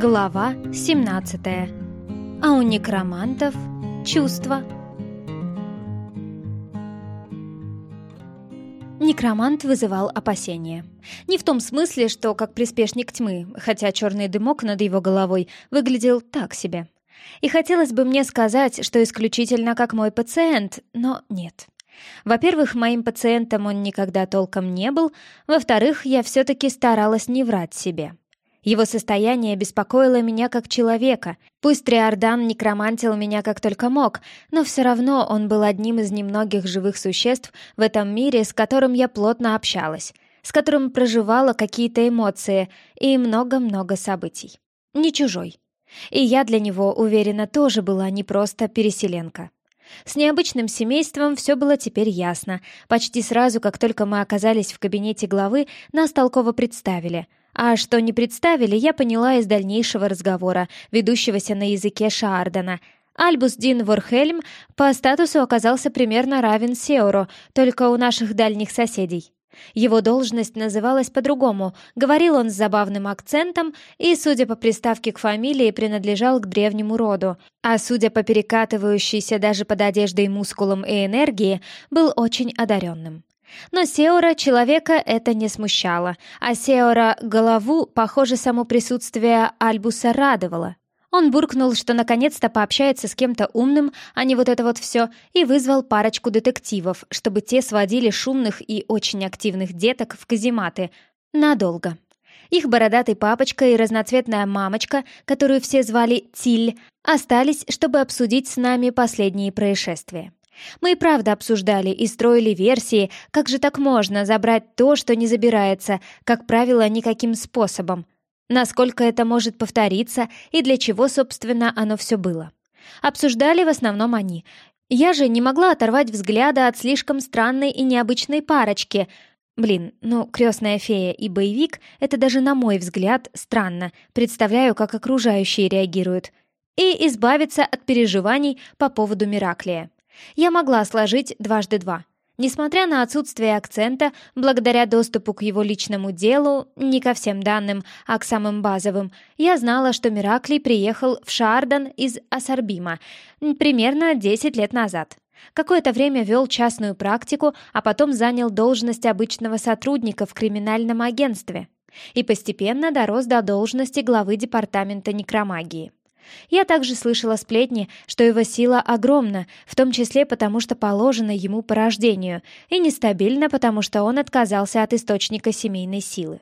Глава 17. А у некромантов чувства. Некромант вызывал опасения. Не в том смысле, что как приспешник тьмы, хотя черный дымок над его головой выглядел так себе. И хотелось бы мне сказать, что исключительно как мой пациент, но нет. Во-первых, моим пациентом он никогда толком не был, во-вторых, я все-таки старалась не врать себе. Его состояние беспокоило меня как человека. Пусть Триордан некромантил меня как только мог, но все равно он был одним из немногих живых существ в этом мире, с которым я плотно общалась, с которым проживала какие-то эмоции и много-много событий. Не чужой. И я для него, уверена, тоже была не просто переселенка. С необычным семейством все было теперь ясно. Почти сразу, как только мы оказались в кабинете главы, нас толково представили. А что не представили, я поняла из дальнейшего разговора, ведущегося на языке Шаардена. Альбус Дин Ворхельм по статусу оказался примерно равен Сеору, только у наших дальних соседей. Его должность называлась по-другому, говорил он с забавным акцентом и, судя по приставке к фамилии, принадлежал к древнему роду, а судя по перекатывающейся даже под одеждой мускулам и энергии, был очень одаренным. Но Сеора человека это не смущало, а Сеора голову, похоже, само присутствие Альбуса радовало. Он буркнул, что наконец-то пообщается с кем-то умным, а не вот это вот все, и вызвал парочку детективов, чтобы те сводили шумных и очень активных деток в казематы. Надолго. Их бородатый папочка и разноцветная мамочка, которую все звали Тиль, остались, чтобы обсудить с нами последние происшествия. Мы и правда обсуждали и строили версии, как же так можно забрать то, что не забирается, как правило, никаким способом — Насколько это может повториться и для чего, собственно, оно все было. Обсуждали в основном они. Я же не могла оторвать взгляда от слишком странной и необычной парочки. Блин, ну, крестная фея и боевик — это даже на мой взгляд странно. Представляю, как окружающие реагируют. И избавиться от переживаний по поводу Мираклия. Я могла сложить дважды два — Несмотря на отсутствие акцента, благодаря доступу к его личному делу, не ко всем данным, а к самым базовым, я знала, что Миракли приехал в Шардан из Асарбима примерно 10 лет назад. Какое-то время вел частную практику, а потом занял должность обычного сотрудника в криминальном агентстве и постепенно дорос до должности главы департамента некромагии. Я также слышала сплетни, что его сила огромна, в том числе потому, что положено ему по рождению, и нестабильна, потому что он отказался от источника семейной силы.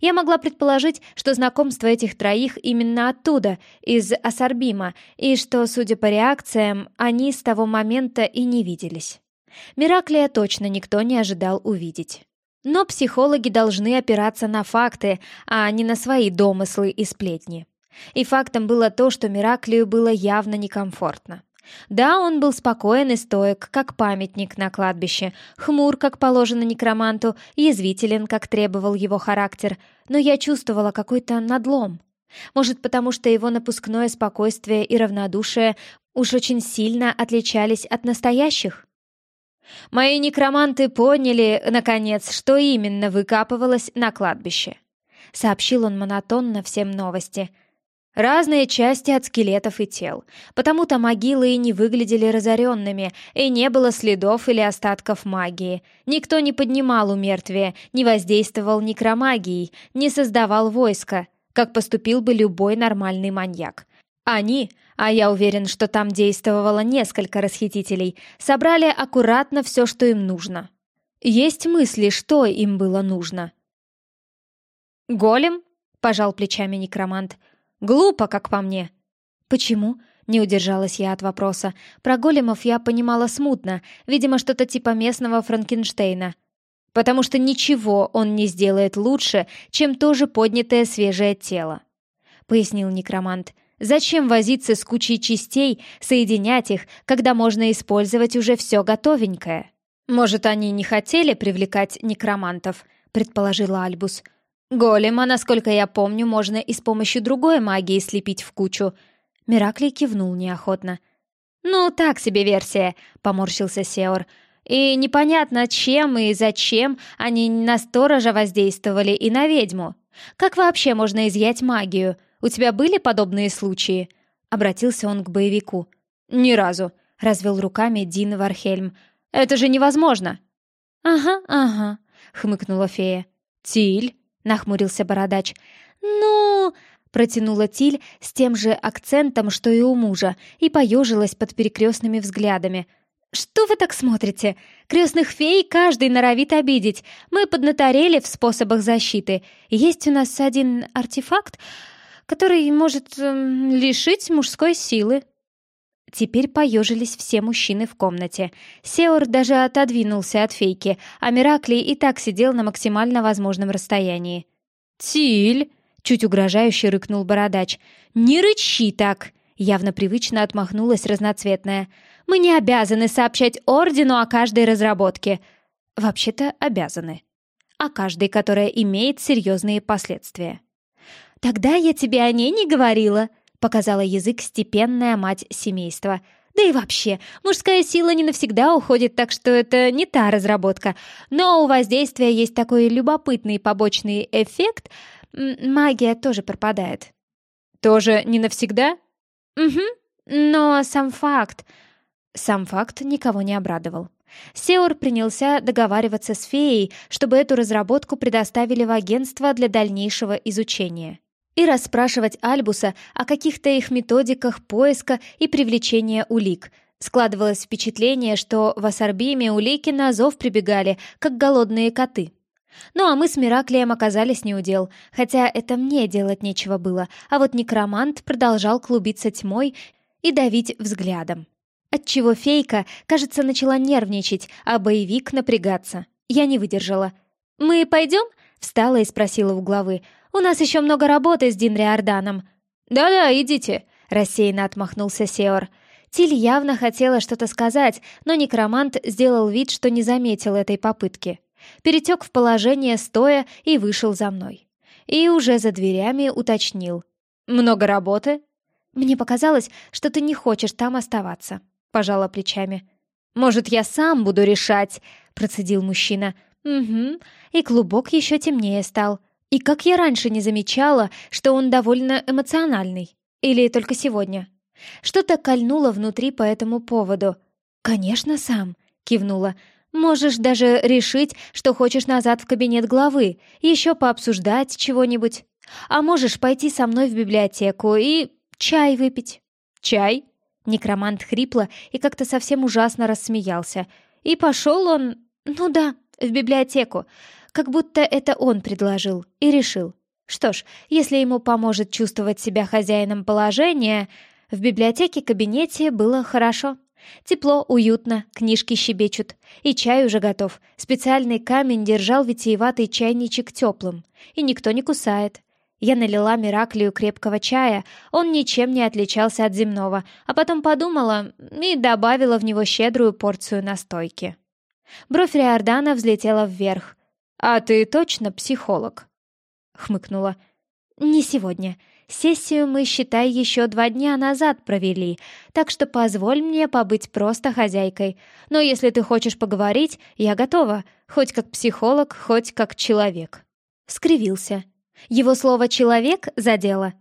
Я могла предположить, что знакомство этих троих именно оттуда, из Асарбима, и что, судя по реакциям, они с того момента и не виделись. Мираклия точно никто не ожидал увидеть. Но психологи должны опираться на факты, а не на свои домыслы и сплетни. И фактом было то, что Мираклию было явно некомфортно. Да, он был спокоен и стоек, как памятник на кладбище, хмур, как положено некроманту, язвителен, как требовал его характер, но я чувствовала какой-то надлом. Может, потому что его напускное спокойствие и равнодушие уж очень сильно отличались от настоящих? Мои некроманты поняли, наконец, что именно выкапывалось на кладбище. Сообщил он монотонно всем новости — Разные части от скелетов и тел, потому-то могилы и не выглядели разоренными, и не было следов или остатков магии. Никто не поднимал умертвие, не воздействовал некромагией, не создавал войска, как поступил бы любой нормальный маньяк. Они, а я уверен, что там действовало несколько расхитителей, собрали аккуратно все, что им нужно. Есть мысли, что им было нужно. «Голем?» — пожал плечами некромант — Глупо, как по мне. Почему? Не удержалась я от вопроса. Про големов я понимала смутно, видимо, что-то типа местного Франкенштейна. Потому что ничего он не сделает лучше, чем тоже поднятое свежее тело. Пояснил некромант. Зачем возиться с кучей частей, соединять их, когда можно использовать уже все готовенькое? Может, они не хотели привлекать некромантов, предположила Альбус. Голема, насколько я помню, можно и с помощью другой магии слепить в кучу. Мираклий кивнул неохотно. «Ну, так себе версия», — поморщился Сеор. «И непонятно, чем и зачем они на сторожа воздействовали и на ведьму. Как вообще можно изъять магию? У тебя были подобные случаи?» Обратился он к боевику. «Ни разу», — развел руками Дин Вархельм. «Это же невозможно!» «Ага, ага», — хмыкнула фея. «Тиль?» — нахмурился бородач. «Ну...» — протянула Тиль с тем же акцентом, что и у мужа, и поежилась под перекрестными взглядами. «Что вы так смотрите? Крестных фей каждый норовит обидеть. Мы поднаторели в способах защиты. Есть у нас один артефакт, который может эм, лишить мужской силы». Теперь поежились все мужчины в комнате. Сеор даже отодвинулся от фейки, а Мираклий и так сидел на максимально возможном расстоянии. «Тиль!» — чуть угрожающе рыкнул бородач. «Не рычи так!» — явно привычно отмахнулась разноцветная. «Мы не обязаны сообщать Ордену о каждой разработке». «Вообще-то обязаны. О каждой, которая имеет серьезные последствия». «Тогда я тебе о ней не говорила», показала язык степенная мать семейства. Да и вообще, мужская сила не навсегда уходит, так что это не та разработка. Но у воздействия есть такой любопытный побочный эффект. Магия тоже пропадает. Тоже не навсегда? Угу. Но сам факт... Сам факт никого не обрадовал. Сеур принялся договариваться с феей, чтобы эту разработку предоставили в агентство для дальнейшего изучения и расспрашивать Альбуса о каких-то их методиках поиска и привлечения улик. Складывалось впечатление, что в Ассорбиме улики на зов прибегали, как голодные коты. Ну а мы с Мираклием оказались неудел, хотя это мне делать нечего было, а вот некромант продолжал клубиться тьмой и давить взглядом. Отчего фейка, кажется, начала нервничать, а боевик напрягаться. Я не выдержала. «Мы пойдем?» — встала и спросила у главы. У нас еще много работы с Дин Риорданом». «Да-да, идите», — рассеянно отмахнулся Сеор. Тиль явно хотела что-то сказать, но некромант сделал вид, что не заметил этой попытки. Перетек в положение стоя и вышел за мной. И уже за дверями уточнил. «Много работы?» «Мне показалось, что ты не хочешь там оставаться», — пожала плечами. «Может, я сам буду решать?» — процедил мужчина. «Угу». И клубок еще темнее стал. И как я раньше не замечала, что он довольно эмоциональный. Или только сегодня. Что-то кольнуло внутри по этому поводу. «Конечно, сам», — кивнула. «Можешь даже решить, что хочешь назад в кабинет главы, еще пообсуждать чего-нибудь. А можешь пойти со мной в библиотеку и чай выпить». «Чай?» Некромант хрипло и как-то совсем ужасно рассмеялся. И пошел он... Ну да, в библиотеку как будто это он предложил и решил. Что ж, если ему поможет чувствовать себя хозяином положения, в библиотеке-кабинете было хорошо. Тепло, уютно, книжки щебечут. И чай уже готов. Специальный камень держал витиеватый чайничек теплым. И никто не кусает. Я налила Мираклию крепкого чая, он ничем не отличался от земного, а потом подумала и добавила в него щедрую порцию настойки. Бровь Риордана взлетела вверх. «А ты точно психолог?» — хмыкнула. «Не сегодня. Сессию мы, считай, еще два дня назад провели, так что позволь мне побыть просто хозяйкой. Но если ты хочешь поговорить, я готова, хоть как психолог, хоть как человек». Скривился. Его слово «человек» задело.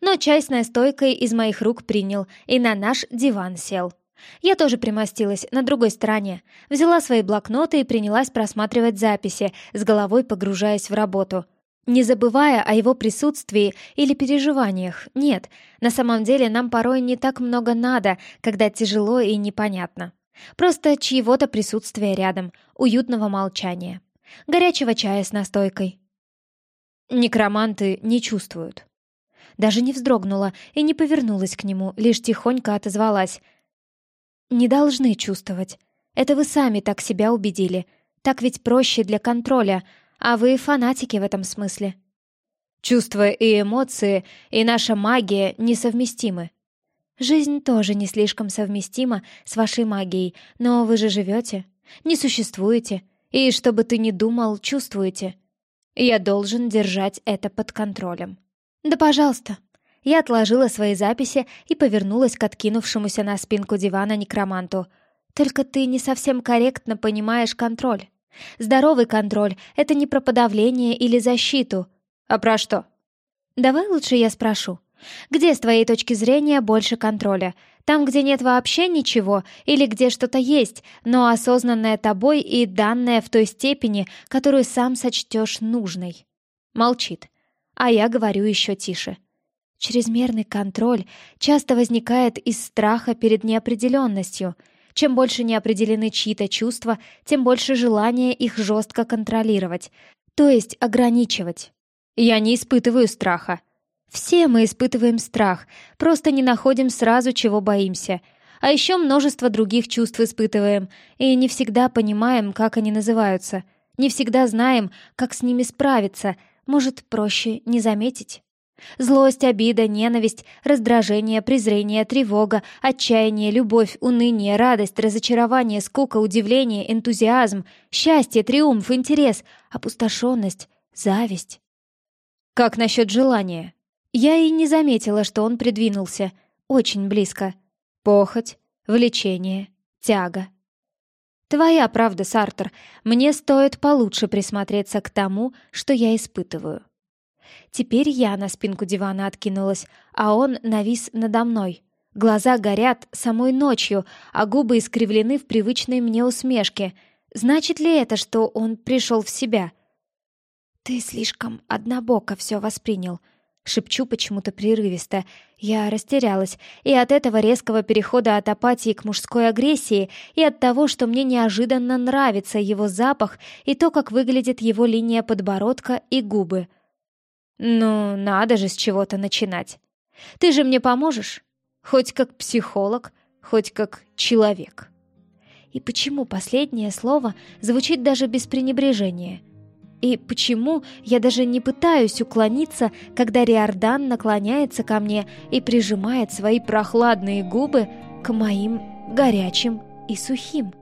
Но чай с настойкой из моих рук принял и на наш диван сел. Я тоже примостилась на другой стороне, взяла свои блокноты и принялась просматривать записи, с головой погружаясь в работу. Не забывая о его присутствии или переживаниях, нет, на самом деле нам порой не так много надо, когда тяжело и непонятно. Просто чьего-то присутствия рядом, уютного молчания. Горячего чая с настойкой. Некроманты не чувствуют. Даже не вздрогнула и не повернулась к нему, лишь тихонько отозвалась не должны чувствовать. Это вы сами так себя убедили. Так ведь проще для контроля, а вы фанатики в этом смысле. Чувства и эмоции, и наша магия несовместимы. Жизнь тоже не слишком совместима с вашей магией, но вы же живете, не существуете, и, чтобы ты не думал, чувствуете. Я должен держать это под контролем. Да, пожалуйста, я отложила свои записи и повернулась к откинувшемуся на спинку дивана некроманту. «Только ты не совсем корректно понимаешь контроль. Здоровый контроль — это не про подавление или защиту. А про что?» «Давай лучше я спрошу», Где, с твоей точки зрения, больше контроля? Там, где нет вообще ничего, или где что-то есть, но осознанное тобой и данное в той степени, которую сам сочтешь нужной? Молчит. А я говорю еще тише. Чрезмерный контроль часто возникает из страха перед неопределенностью. Чем больше не чьи-то чувства, тем больше желания их жестко контролировать, то есть ограничивать. Я не испытываю страха. Все мы испытываем страх, просто не находим сразу, чего боимся. А еще множество других чувств испытываем, и не всегда понимаем, как они называются. Не всегда знаем, как с ними справиться, может, проще не заметить. Злость, обида, ненависть, раздражение, презрение, тревога, отчаяние, любовь, уныние, радость, разочарование, скука, удивление, энтузиазм, счастье, триумф, интерес, опустошенность, зависть. Как насчет желания? Я и не заметила, что он придвинулся. Очень близко. Похоть, влечение, тяга. Твоя правда, Сартер. Мне стоит получше присмотреться к тому, что я испытываю. Теперь я на спинку дивана откинулась, а он навис надо мной. Глаза горят самой ночью, а губы искривлены в привычной мне усмешке. Значит ли это, что он пришел в себя? «Ты слишком однобоко все воспринял», — шепчу почему-то прерывисто. Я растерялась, и от этого резкого перехода от апатии к мужской агрессии, и от того, что мне неожиданно нравится его запах и то, как выглядит его линия подбородка и губы — «Ну, надо же с чего-то начинать. Ты же мне поможешь? Хоть как психолог, хоть как человек». И почему последнее слово звучит даже без пренебрежения? И почему я даже не пытаюсь уклониться, когда Риордан наклоняется ко мне и прижимает свои прохладные губы к моим горячим и сухим?